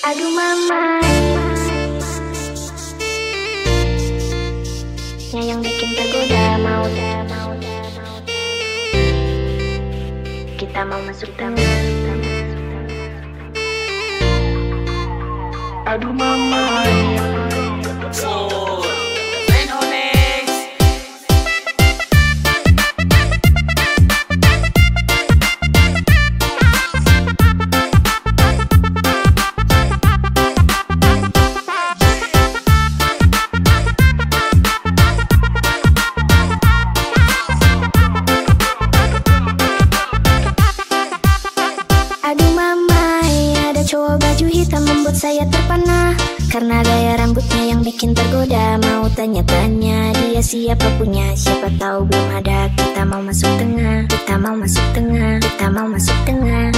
Aduh mama. Ya yang bikin tergoda mau dah mau dah mau. Kita mau masuk tangan Aduh mama Karena gaya rambutnya yang bikin tergoda Mau tanya-tanya dia siapa punya. Siapa tahu belum ada Kita mau masuk tengah Kita mau masuk tengah Kita mau masuk tengah.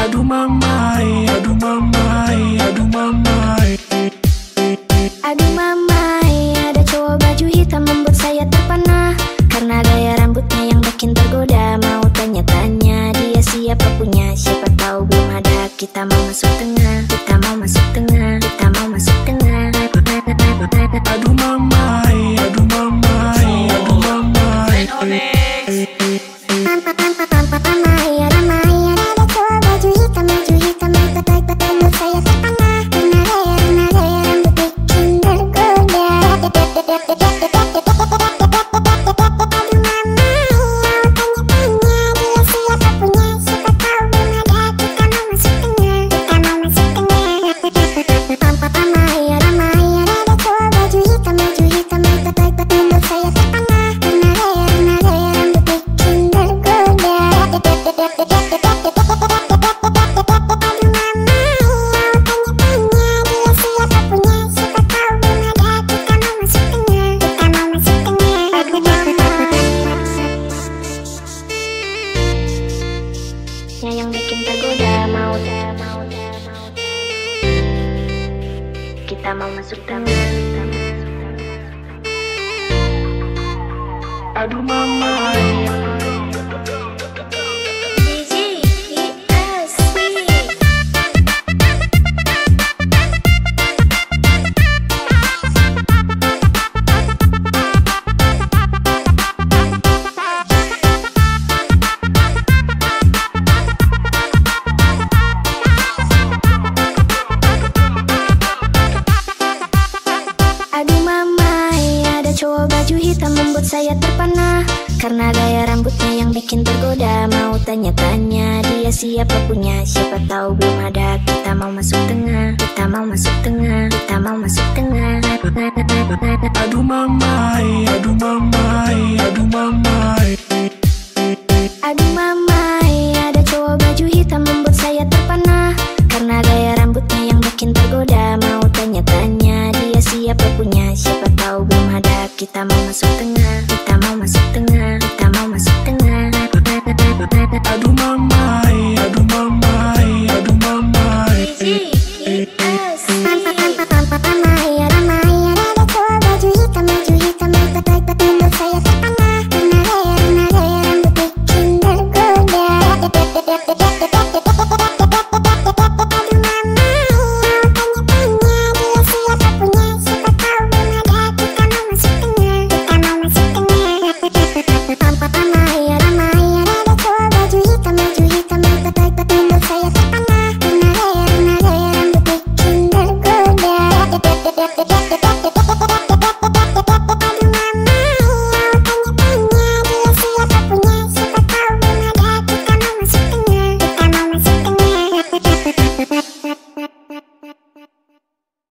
Aduh mama Aduh mama Aduh mama Aduh mama Ada cowok baju hitam membuat saya terpana. Karena gaya rambutnya yang bikin tergoda Mau tanya-tanya dia siapa punya. Siapa tahu belum ada Kita mau masuk tengah Kita mau masuk tangan Aduh mama saya terpana. Karena gaya rambutnya yang bikin tergoda. Mau tanya-tanya dia siapa punya. Siapa tahu belum ada. Kita mau masuk tengah. Kita mau masuk tengah. Kita mau masuk tengah. Aduh mama Aduh mama Aduh mama Aduh mama kita mau masuk tengah kita mau masuk tengah